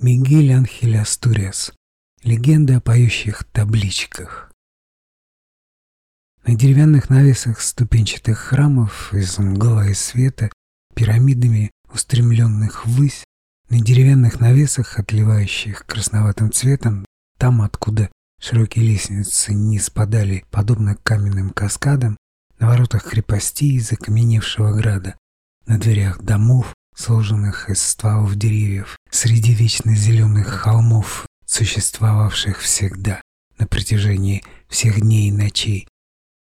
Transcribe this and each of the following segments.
Мигель Анхель Астуриас. Легенда о поющих табличках. На деревянных навесах ступенчатых храмов из мгла и света, пирамидами устремленных ввысь, на деревянных навесах, отливающих красноватым цветом, там, откуда широкие лестницы не спадали, подобно каменным каскадам, на воротах крепостей из окаменевшего града, на дверях домов, сложенных из стволов деревьев, среди вечно зеленых холмов, существовавших всегда, на протяжении всех дней и ночей.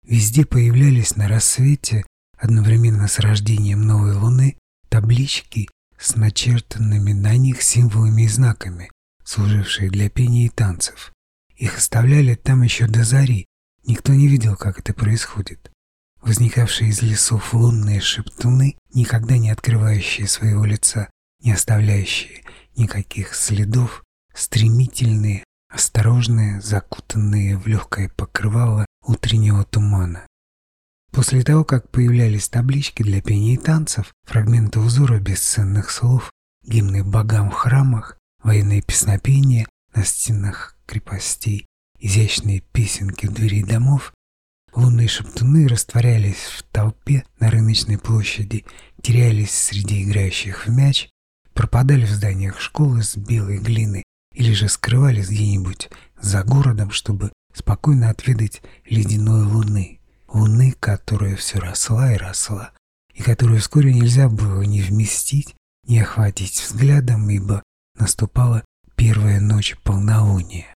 Везде появлялись на рассвете, одновременно с рождением новой луны, таблички с начертанными на них символами и знаками, служившие для пения и танцев. Их оставляли там еще до зари, никто не видел, как это происходит возникавшие из лесов лунные шептуны, никогда не открывающие своего лица, не оставляющие никаких следов, стремительные, осторожные, закутанные в легкое покрывало утреннего тумана. После того, как появлялись таблички для пения и танцев, фрагменты узора бесценных слов, гимны богам в храмах, военные песнопения на стенах крепостей, изящные песенки в двери домов, Лунные шептуны растворялись в толпе на рыночной площади, терялись среди играющих в мяч, пропадали в зданиях школы с белой глины или же скрывались где-нибудь за городом, чтобы спокойно отведать ледяной луны. Луны, которая все росла и росла, и которую вскоре нельзя было ни вместить, ни охватить взглядом, ибо наступала первая ночь полнолуния.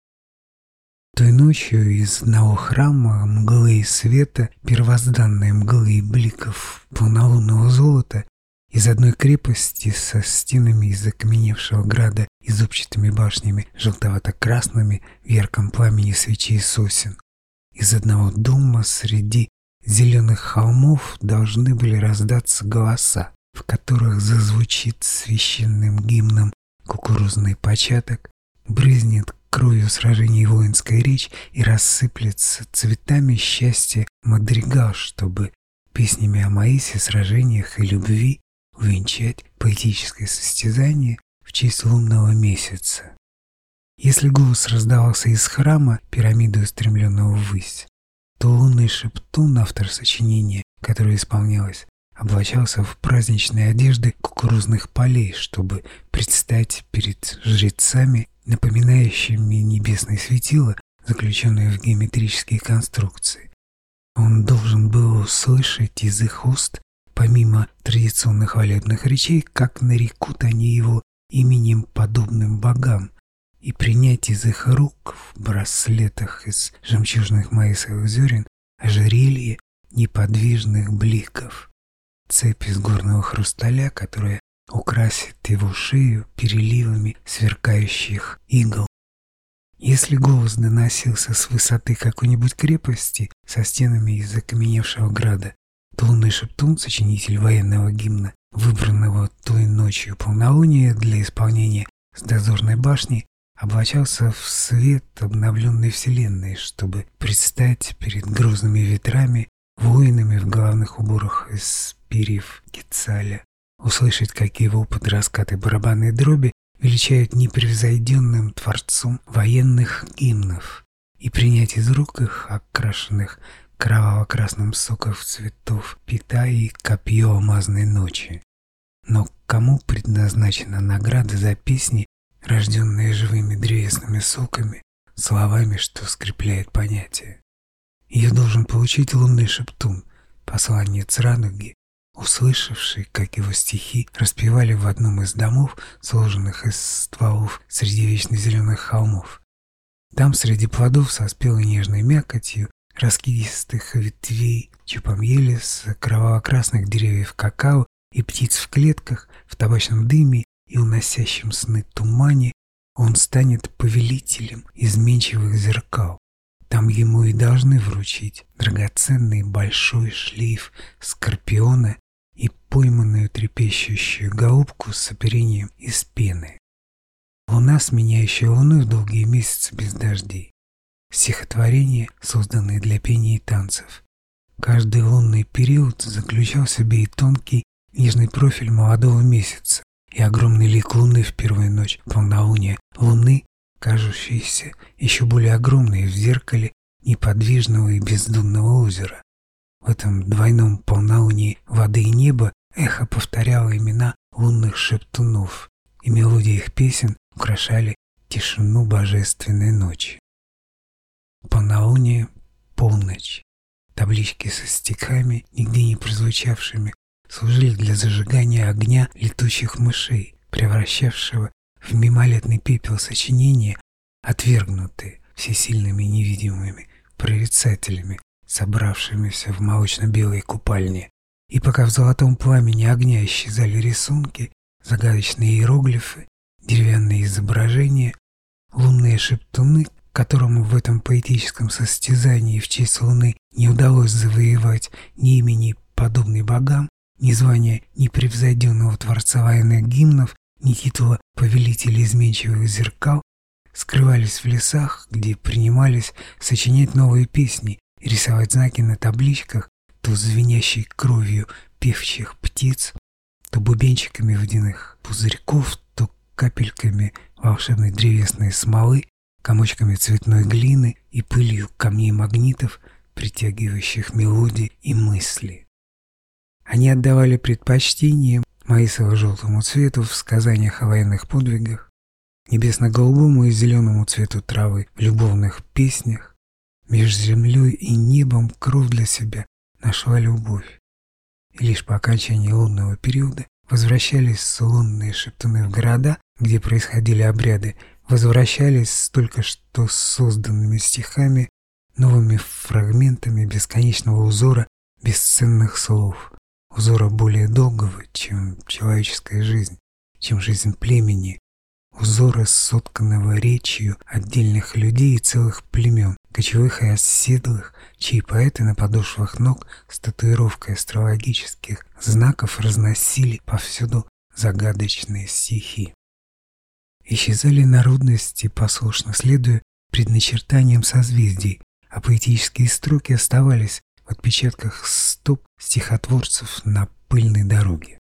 Той ночью из одного храма мглы света, первозданной мглы и бликов полнолунного золота, из одной крепости со стенами из окаменевшего града и зубчатыми башнями, желтовато-красными в ярком пламени свечи и сосен. Из одного дома среди зеленых холмов должны были раздаться голоса, в которых зазвучит священным гимном кукурузный початок, брызнет кровью сражений воинская речь и рассыплется цветами счастья мадригал, чтобы песнями о Маисе, сражениях и любви увенчать поэтическое состязание в честь лунного месяца. Если голос раздавался из храма, пирамиды устремленного ввысь, то лунный шептун, автор сочинения, которое исполнялось, облачался в праздничные одежды кукурузных полей, чтобы предстать перед жрецами напоминающими небесные светила, заключенные в геометрические конструкции. Он должен был услышать из их уст, помимо традиционных хвалебных речей, как нарекут они его именем подобным богам, и принять из их рук в браслетах из жемчужных маисовых зерен ожерелье неподвижных бликов, цепь из горного хрусталя, которая украсит его шею переливами сверкающих игл. Если голос доносился с высоты какой-нибудь крепости со стенами из окаменевшего града, лунный шептун, сочинитель военного гимна, выбранного той ночью полнолуния для исполнения с дозорной башни, облачался в свет обновленной вселенной, чтобы предстать перед грозными ветрами, воинами в головных уборах из перьев Кицаля услышать, как его под раскаты барабанной дроби величают непревзойденным творцом военных гимнов и принять из рук их, окрашенных кроваво-красным соков цветов, пита и копье алмазной ночи. Но кому предназначена награда за песни, рожденные живыми древесными соками, словами, что скрепляет понятие? Ее должен получить лунный шептун, посланец Радуги, услышавший, как его стихи распевали в одном из домов, сложенных из стволов среди вечно зеленых холмов. Там среди плодов со спелой нежной мякотью, раскидистых ветвей, чупом ели с кроваво-красных деревьев какао и птиц в клетках, в табачном дыме и уносящем сны тумане, он станет повелителем изменчивых зеркал. Там ему и должны вручить драгоценный большой шлейф скорпиона и пойманную трепещущую голубку с оперением из пены. Луна, сменяющая луну в долгие месяцы без дождей. Стихотворения, созданные для пения и танцев. Каждый лунный период заключал в себе и тонкий, нежный профиль молодого месяца, и огромный лик луны в первую ночь полнолуния луны, кажущейся еще более огромной в зеркале неподвижного и бездонного озера. В этом двойном полнолунии воды и неба эхо повторяло имена лунных шептунов, и мелодии их песен украшали тишину божественной ночи. Полнолуние, полночь. Таблички со стихами, нигде не прозвучавшими, служили для зажигания огня летучих мышей, превращавшего в мимолетный пепел сочинения, отвергнутые всесильными невидимыми прорицателями, собравшимися в молочно-белой купальне. И пока в золотом пламени огня исчезали рисунки, загадочные иероглифы, деревянные изображения, лунные шептуны, которому в этом поэтическом состязании в честь Луны не удалось завоевать ни имени подобной богам, ни звания непревзойденного творца военных гимнов, ни титула повелителя изменчивых зеркал, скрывались в лесах, где принимались сочинять новые песни рисовать знаки на табличках, то звенящей кровью певчих птиц, то бубенчиками водяных пузырьков, то капельками волшебной древесной смолы, комочками цветной глины и пылью камней магнитов, притягивающих мелодии и мысли. Они отдавали предпочтение маисово-желтому цвету в сказаниях о военных подвигах, небесно-голубому и зеленому цвету травы в любовных песнях, между землей и небом кровь для себя нашла любовь. И лишь по окончании лунного периода возвращались лунные шептуны в города, где происходили обряды, возвращались с только что созданными стихами, новыми фрагментами бесконечного узора бесценных слов, узора более долгого, чем человеческая жизнь, чем жизнь племени, узора, сотканного речью отдельных людей и целых племен, кочевых и оседлых, чьи поэты на подошвах ног с татуировкой астрологических знаков разносили повсюду загадочные стихи. Исчезали народности, послушно следуя предначертаниям созвездий, а поэтические строки оставались в отпечатках стоп стихотворцев на пыльной дороге.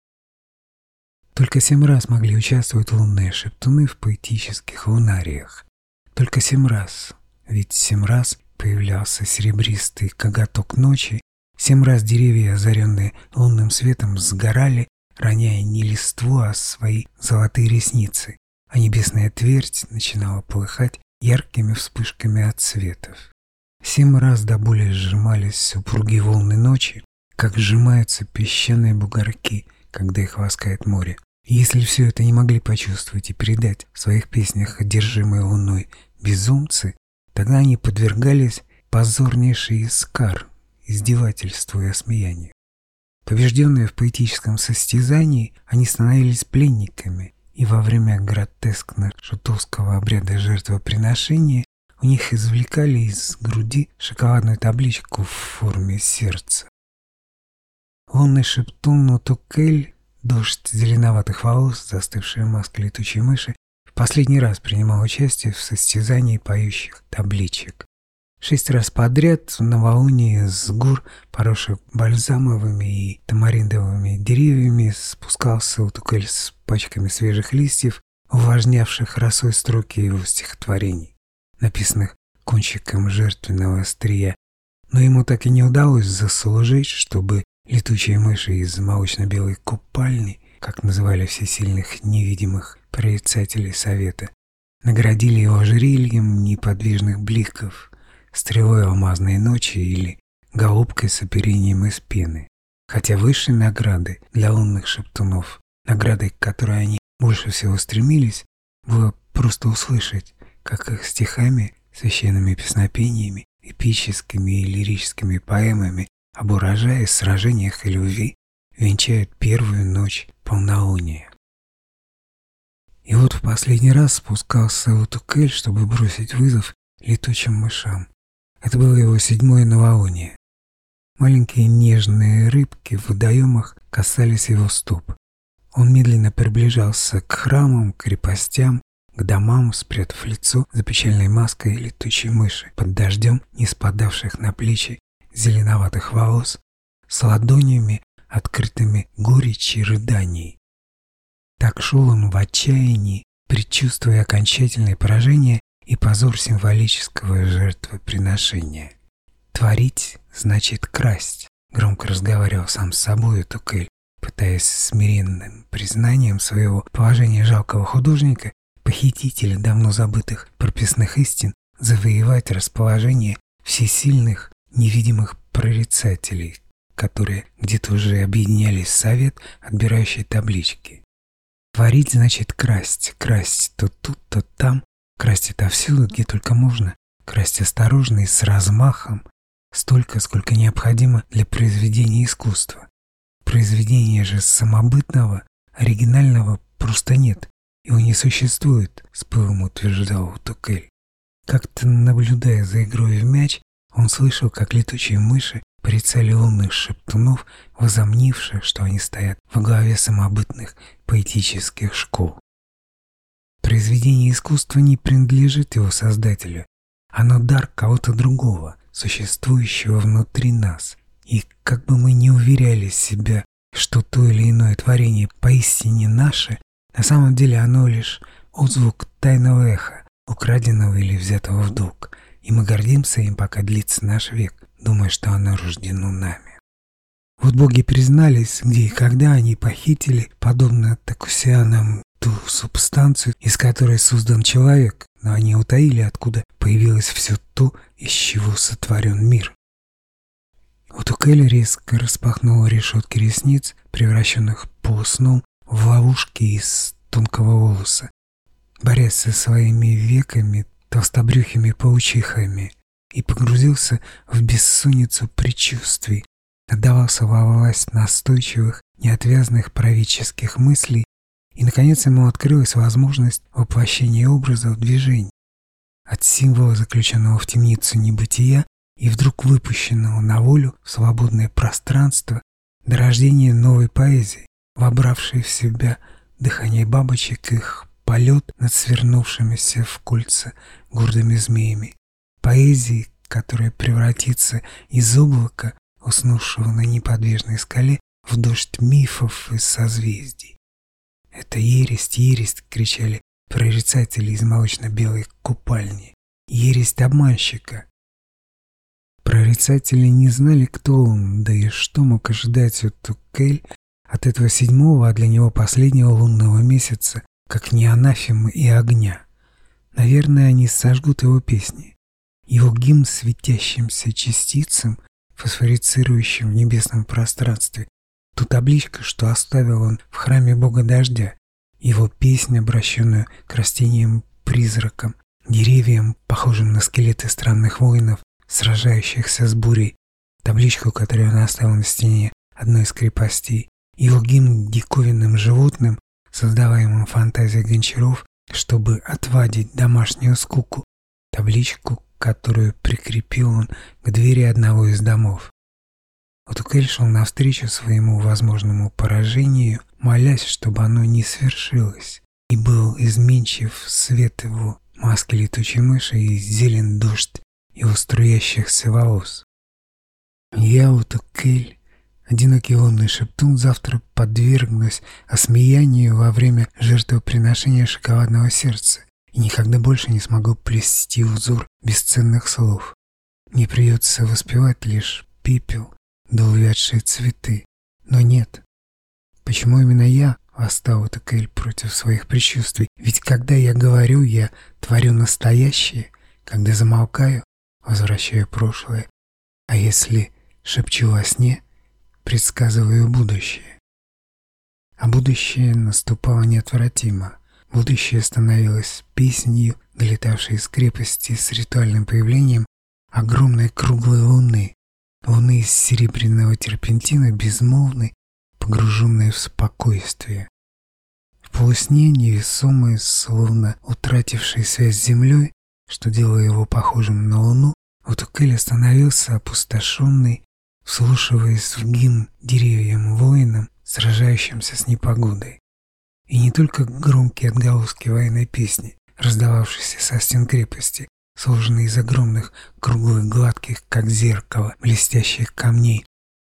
Только семь раз могли участвовать лунные шептуны в поэтических лунариях. Только семь раз, ведь семь раз появлялся серебристый коготок ночи, семь раз деревья, озаренные лунным светом, сгорали, роняя не листву, а свои золотые ресницы, а небесная твердь начинала полыхать яркими вспышками от цветов. Семь раз до боли сжимались супруги волны ночи, как сжимаются песчаные бугорки, когда их ласкает море. Если все это не могли почувствовать и передать в своих песнях одержимой луной безумцы, тогда они подвергались позорнейшей искар, издевательству и осмеянию. Побежденные в поэтическом состязании, они становились пленниками, и во время гротескно-шутовского обряда жертвоприношения у них извлекали из груди шоколадную табличку в форме сердца. Лунный шептун Нутукель, дождь зеленоватых волос, застывшая маска летучей мыши, в последний раз принимал участие в состязании поющих табличек. Шесть раз подряд в новолунии с гор, поросших бальзамовыми и тамариндовыми деревьями, спускался Утукель с пачками свежих листьев, увлажнявших росой строки его стихотворений написанных кончиком жертвенного острия, но ему так и не удалось заслужить, чтобы летучие мыши из молочно-белой купальни, как называли все сильных невидимых прорицателей совета, наградили его ожерельем неподвижных бликов, стрелой алмазной ночи или голубкой с оперением из пены. Хотя высшей награды для лунных шептунов, наградой, к которой они больше всего стремились, было просто услышать как их стихами, священными песнопениями, эпическими и лирическими поэмами об урожае, сражениях и любви венчают первую ночь полнолуния. И вот в последний раз спускался Утукель, чтобы бросить вызов летучим мышам. Это было его седьмое новолуние. Маленькие нежные рыбки в водоемах касались его стоп. Он медленно приближался к храмам, крепостям, к домам, спрятав лицо за печальной маской летучей мыши под дождем, не спадавших на плечи зеленоватых волос, с ладонями, открытыми горечи рыданий. Так шел он в отчаянии, предчувствуя окончательное поражение и позор символического жертвоприношения. «Творить значит красть», — громко разговаривал сам с собой Тукель, пытаясь смиренным признанием своего положения жалкого художника, похитителя давно забытых прописных истин, завоевать расположение всесильных невидимых прорицателей, которые где-то уже объединялись в совет, отбирающий таблички. Творить значит красть, красть то тут, то там, красть отовсюду, где только можно, красть осторожно и с размахом, столько, сколько необходимо для произведения искусства. Произведения же самобытного, оригинального просто нет, его не существует, с пылом утверждал Тукель. Как-то наблюдая за игрой в мяч, он слышал, как летучие мыши порицали лунных шептунов, возомнивших, что они стоят во главе самобытных поэтических школ. Произведение искусства не принадлежит его создателю, оно дар кого-то другого, существующего внутри нас. И как бы мы ни уверяли себя, что то или иное творение поистине наше, на самом деле оно лишь отзвук тайного эха, украденного или взятого в долг, и мы гордимся им, пока длится наш век, думая, что оно рождено нами. Вот боги признались, где и когда они похитили, подобно такусианам, ту субстанцию, из которой создан человек, но они утаили, откуда появилось все то, из чего сотворен мир. Вот у Келли резко распахнула решетки ресниц, превращенных полусном в ловушки из тонкого волоса, борясь со своими веками, толстобрюхими паучихами, и погрузился в бессонницу предчувствий, отдавался во власть настойчивых, неотвязных правительских мыслей, и, наконец, ему открылась возможность воплощения образа в движении. От символа, заключенного в темницу небытия, и вдруг выпущенного на волю в свободное пространство до рождения новой поэзии, вобравшей в себя дыхание бабочек, их полет над свернувшимися в кольца гордыми змеями, поэзии, которая превратится из облака, уснувшего на неподвижной скале, в дождь мифов и созвездий. «Это ересть, ересть!» — кричали прорицатели из молочно-белой купальни. «Ересть обманщика!» Прорицатели не знали, кто он, да и что мог ожидать от Тукель от этого седьмого, а для него последнего лунного месяца, как не анафемы и огня. Наверное, они сожгут его песни. Его гимн светящимся частицам, фосфорицирующим в небесном пространстве, ту табличку, что оставил он в храме бога дождя, его песнь, обращенную к растениям-призракам, деревьям, похожим на скелеты странных воинов, сражающихся с бурей, табличку, которую он оставил на стене одной из крепостей, его гимн диковинным животным, создаваемым фантазией гончаров, чтобы отвадить домашнюю скуку, табличку, которую прикрепил он к двери одного из домов. Утукель шел навстречу своему возможному поражению, молясь, чтобы оно не свершилось, и был изменчив свет его маски летучей мыши и зелен дождь его струящихся волос. Я, Утукель, одинокий лунный шептун, завтра подвергнусь осмеянию во время жертвоприношения шоколадного сердца и никогда больше не смогу плести узор бесценных слов. Мне придется воспевать лишь пепел, да увядшие цветы. Но нет. Почему именно я восстал Этакель против своих предчувствий? Ведь когда я говорю, я творю настоящее, когда замолкаю, возвращаю прошлое, а если шепчу во сне, предсказываю будущее. А будущее наступало неотвратимо. Будущее становилось песнью, долетавшей из крепости с ритуальным появлением огромной круглой луны, Луны из серебряного терпентина безмолвны, погруженные в спокойствие. В полусне невесомый, словно утративший связь с землей, что делало его похожим на луну, Утукель остановился опустошенный, вслушиваясь в гимн деревьям-воинам, сражающимся с непогодой. И не только громкие отголоски военной песни, раздававшиеся со стен крепости, сложенный из огромных, круглых, гладких, как зеркало, блестящих камней.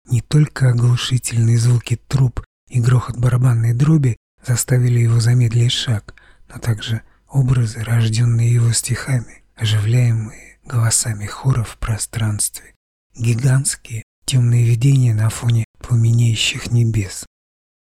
Не только оглушительные звуки труб и грохот барабанной дроби заставили его замедлить шаг, но также образы, рожденные его стихами, оживляемые голосами хора в пространстве, гигантские темные видения на фоне пламенеющих небес.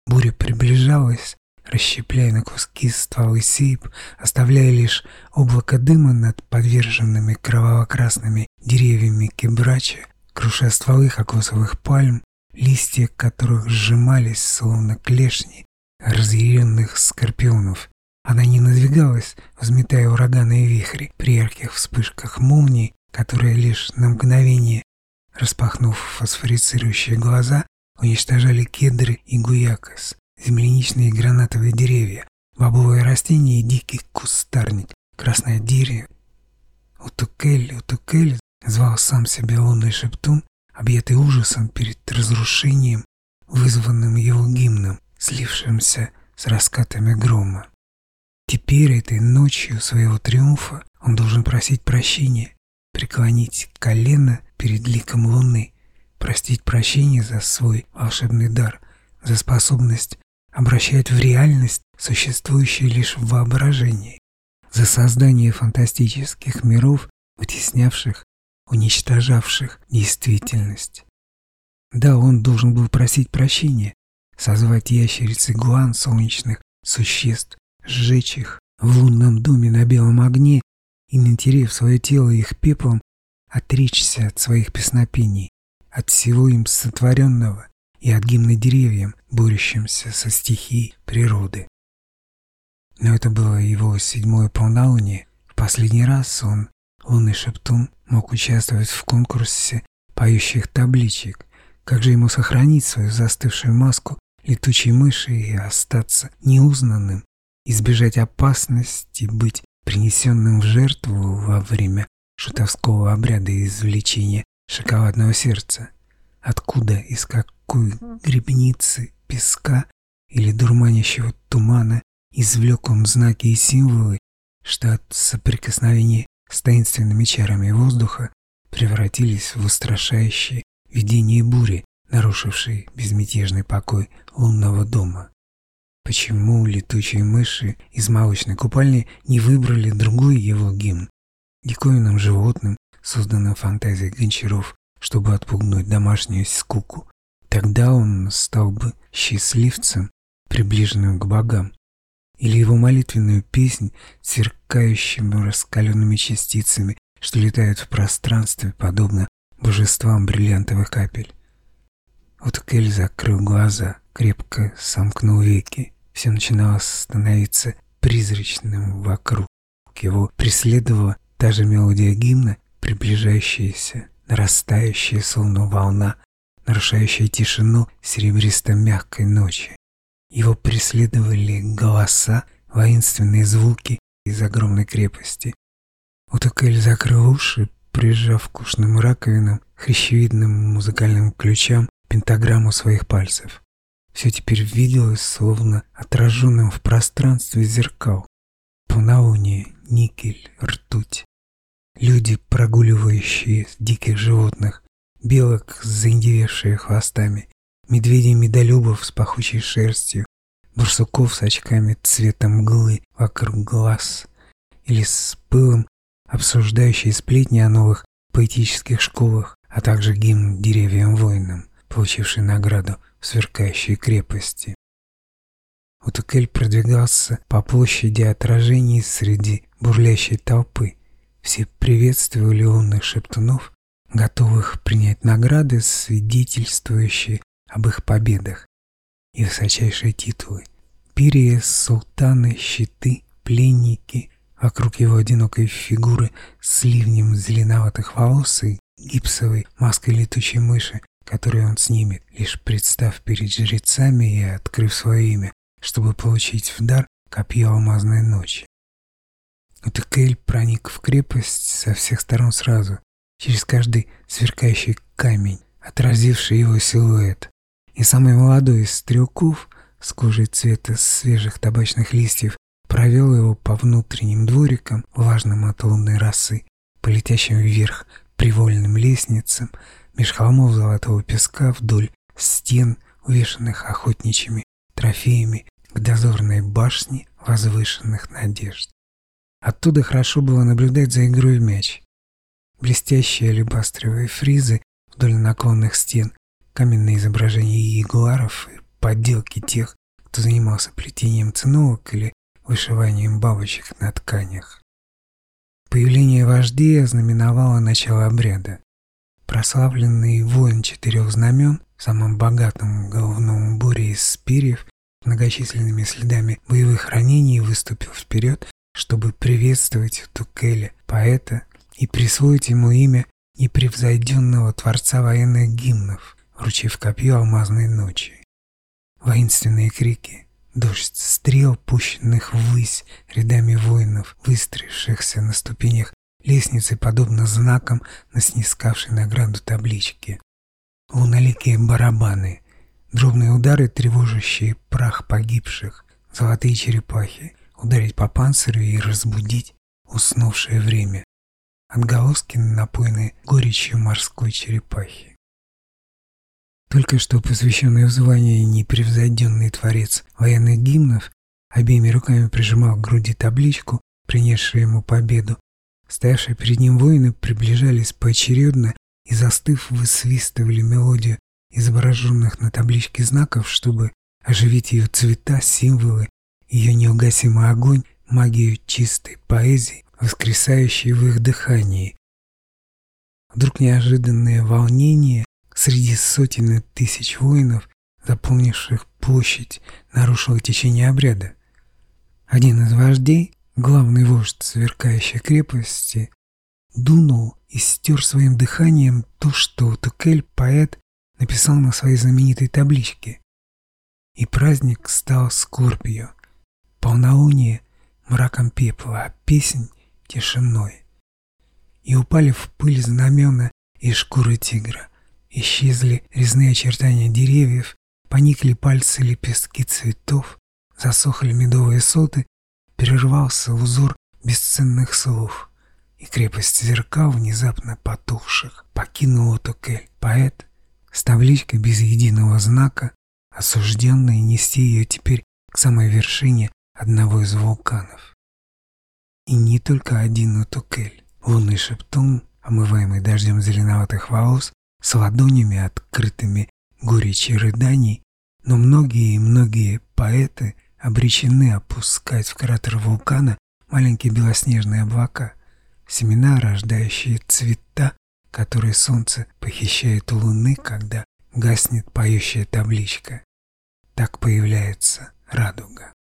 Буря приближалась, расщепляя на куски стволы сейп, оставляя лишь облако дыма над подверженными кроваво-красными деревьями кебрача, круша стволы кокосовых пальм, листья которых сжимались, словно клешни разъяренных скорпионов. Она не надвигалась, взметая ураганы и вихри при ярких вспышках молний, которые лишь на мгновение, распахнув фосфорицирующие глаза, уничтожали кедры и гуякос, земляничные и гранатовые деревья, бобовые растения и дикий кустарник, красное дерево. Утукель, Утукель звал сам себя лунный шептун, объятый ужасом перед разрушением, вызванным его гимном, слившимся с раскатами грома. Теперь этой ночью своего триумфа он должен просить прощения, преклонить колено перед ликом луны, простить прощение за свой волшебный дар, за способность обращать в реальность существующее лишь в воображении, за создание фантастических миров, вытеснявших, уничтожавших действительность. Да, он должен был просить прощения, созвать ящериц и гуан солнечных существ, сжечь их в лунном доме на белом огне и, натерев свое тело их пеплом, отречься от своих песнопений, от всего им сотворенного и от гимна деревьям, борющимся со стихией природы. Но это было его седьмое полнолуние. В последний раз он, лунный шептун, мог участвовать в конкурсе поющих табличек. Как же ему сохранить свою застывшую маску летучей мыши и остаться неузнанным, избежать опасности, быть принесенным в жертву во время шутовского обряда извлечения шоколадного сердца. Откуда, из какой грибницы, песка или дурманящего тумана извлек он знаки и символы, что от соприкосновения с таинственными чарами воздуха превратились в устрашающие видения бури, нарушившие безмятежный покой лунного дома. Почему летучие мыши из молочной купальни не выбрали другой его гимн, диковинным животным, созданным фантазией гончаров, чтобы отпугнуть домашнюю скуку. Тогда он стал бы счастливцем, приближенным к богам, или его молитвенную песнь, сверкающими раскаленными частицами, что летают в пространстве, подобно божествам бриллиантовых капель. Вот Кель закрыл глаза, крепко сомкнул веки. Все начинало становиться призрачным вокруг. Его преследовала Та же мелодия гимна, приближающаяся, нарастающая, словно волна, нарушающая тишину серебристо-мягкой ночи. Его преследовали голоса, воинственные звуки из огромной крепости. Утукель закрыл уши, прижав к ушным раковинам, хрящевидным музыкальным ключам пентаграмму своих пальцев. Все теперь виделось, словно отраженным в пространстве зеркал. Полнолуние, никель, ртуть. Люди, прогуливающие диких животных, белок с заиндевевшими хвостами, медведей-медолюбов с пахучей шерстью, барсуков с очками цвета мглы вокруг глаз или с пылом обсуждающие сплетни о новых поэтических школах, а также гимн деревьям-воинам, получивший награду в сверкающей крепости. Утукель продвигался по площади отражений среди бурлящей толпы. Все приветствовали лунных шептунов, готовых принять награды, свидетельствующие об их победах и высочайшие титулы. Пирия, султаны, щиты, пленники, вокруг его одинокой фигуры с ливнем зеленоватых волос и гипсовой маской летучей мыши, которую он снимет, лишь представ перед жрецами и открыв свое имя, чтобы получить в дар копье алмазной ночи. Утекель проник в крепость со всех сторон сразу, через каждый сверкающий камень, отразивший его силуэт. И самый молодой из стрелков с кожей цвета свежих табачных листьев провел его по внутренним дворикам, влажным от лунной росы, по летящим вверх привольным лестницам, меж холмов золотого песка вдоль стен, увешанных охотничьими трофеями, к дозорной башне возвышенных надежд. Оттуда хорошо было наблюдать за игрой в мяч. Блестящие алебастровые фризы вдоль наклонных стен, каменные изображения ягуаров и подделки тех, кто занимался плетением циновок или вышиванием бабочек на тканях. Появление вождей ознаменовало начало обряда. Прославленный воин четырех знамен в самом богатом головном уборе из перьев многочисленными следами боевых ранений выступил вперед, чтобы приветствовать Тукеля, поэта, и присвоить ему имя непревзойденного творца военных гимнов, вручив копье алмазной ночи. Воинственные крики, дождь стрел, пущенных ввысь рядами воинов, выстроившихся на ступенях лестницы, подобно знакам на снискавшей награду табличке. Луноликие барабаны, дробные удары, тревожащие прах погибших, золотые черепахи, ударить по панцирю и разбудить уснувшее время, отголоски напоенные горечью морской черепахи. Только что посвященный в звание непревзойденный творец военных гимнов обеими руками прижимал к груди табличку, принесшую ему победу. Стоявшие перед ним воины приближались поочередно и, застыв, высвистывали мелодию изображенных на табличке знаков, чтобы оживить ее цвета, символы, ее неугасимый огонь, магию чистой поэзии, воскресающей в их дыхании. Вдруг неожиданное волнение среди сотен и тысяч воинов, заполнивших площадь, нарушило течение обряда. Один из вождей, главный вождь сверкающей крепости, дунул и стер своим дыханием то, что Тукель, поэт, написал на своей знаменитой табличке. И праздник стал скорбью, полнолуние мраком пепла, а песнь — тишиной. И упали в пыль знамена и шкуры тигра. Исчезли резные очертания деревьев, поникли пальцы лепестки цветов, засохли медовые соты, прервался узор бесценных слов, и крепость зеркал, внезапно потухших, покинула Тукель. Поэт с табличкой без единого знака, осужденный нести ее теперь к самой вершине одного из вулканов. И не только один Утукель, лунный шептун, омываемый дождем зеленоватых волос, с ладонями, открытыми горечи рыданий, но многие и многие поэты обречены опускать в кратер вулкана маленькие белоснежные облака, семена, рождающие цвета, которые солнце похищает у луны, когда гаснет поющая табличка. Так появляется радуга.